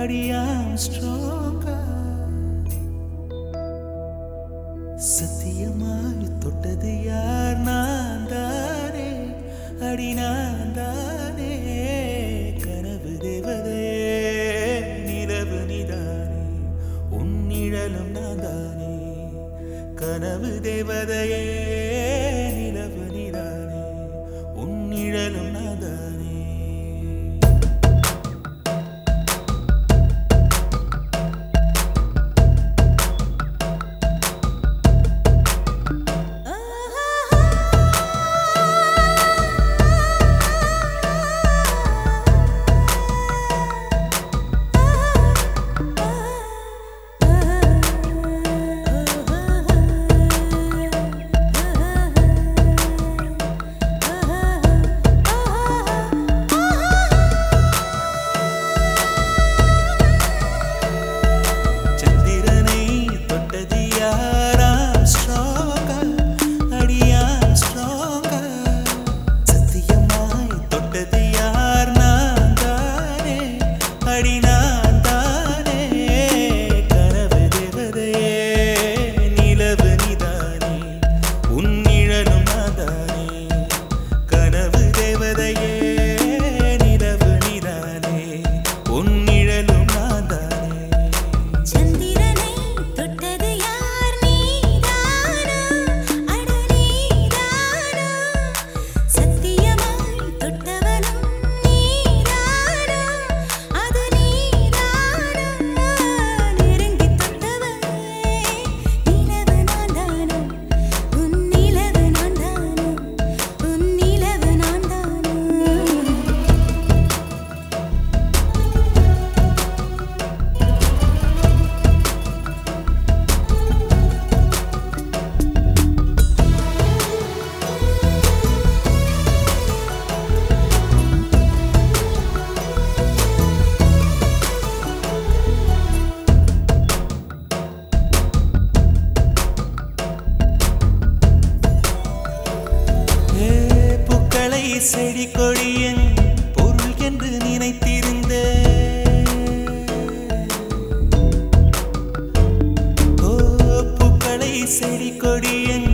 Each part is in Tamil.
Daddy, I'm stronger. சத்தியமாய் தொட்டது யார்? நான் தானே. அடி நான் தானே. கனவு தேவதே நிலவு நிதானே. உன் நிழலும் நான் தானே. கனவு தேவதையே. Gentle செடி கொடியின் பொருள் என்று நினைத்திருந்த பூக்களை செடி கொடியின்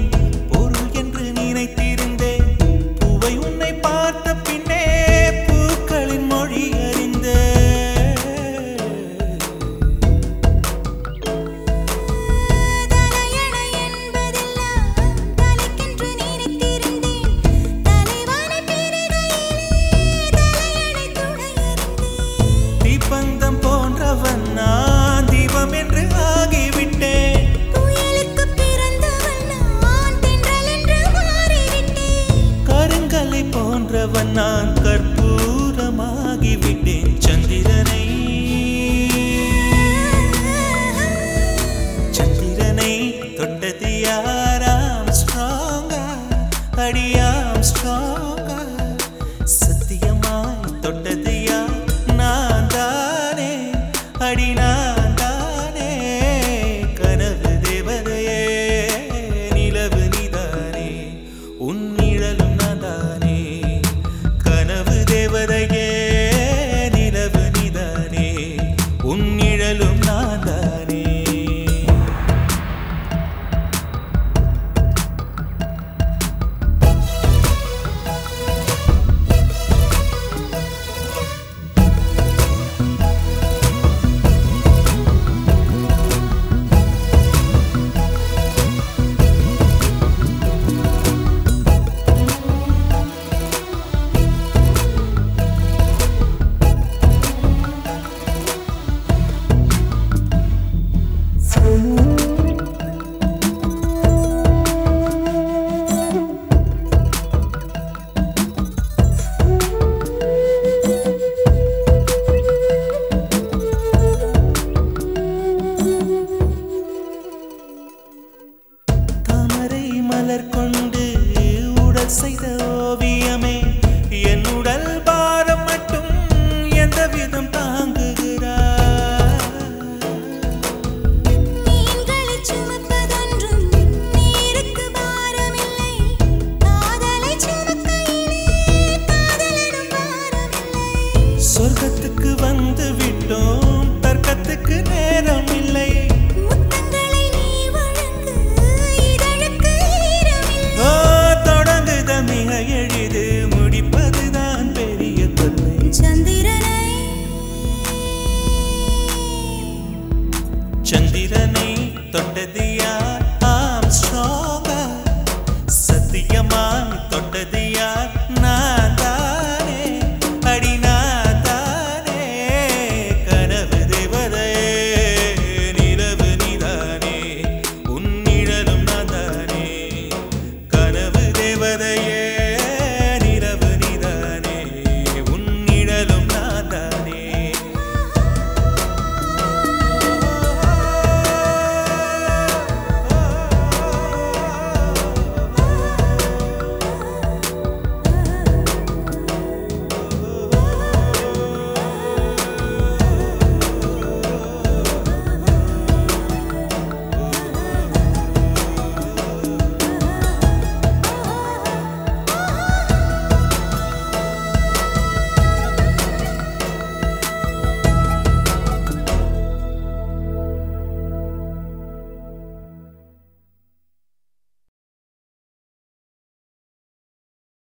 Oh.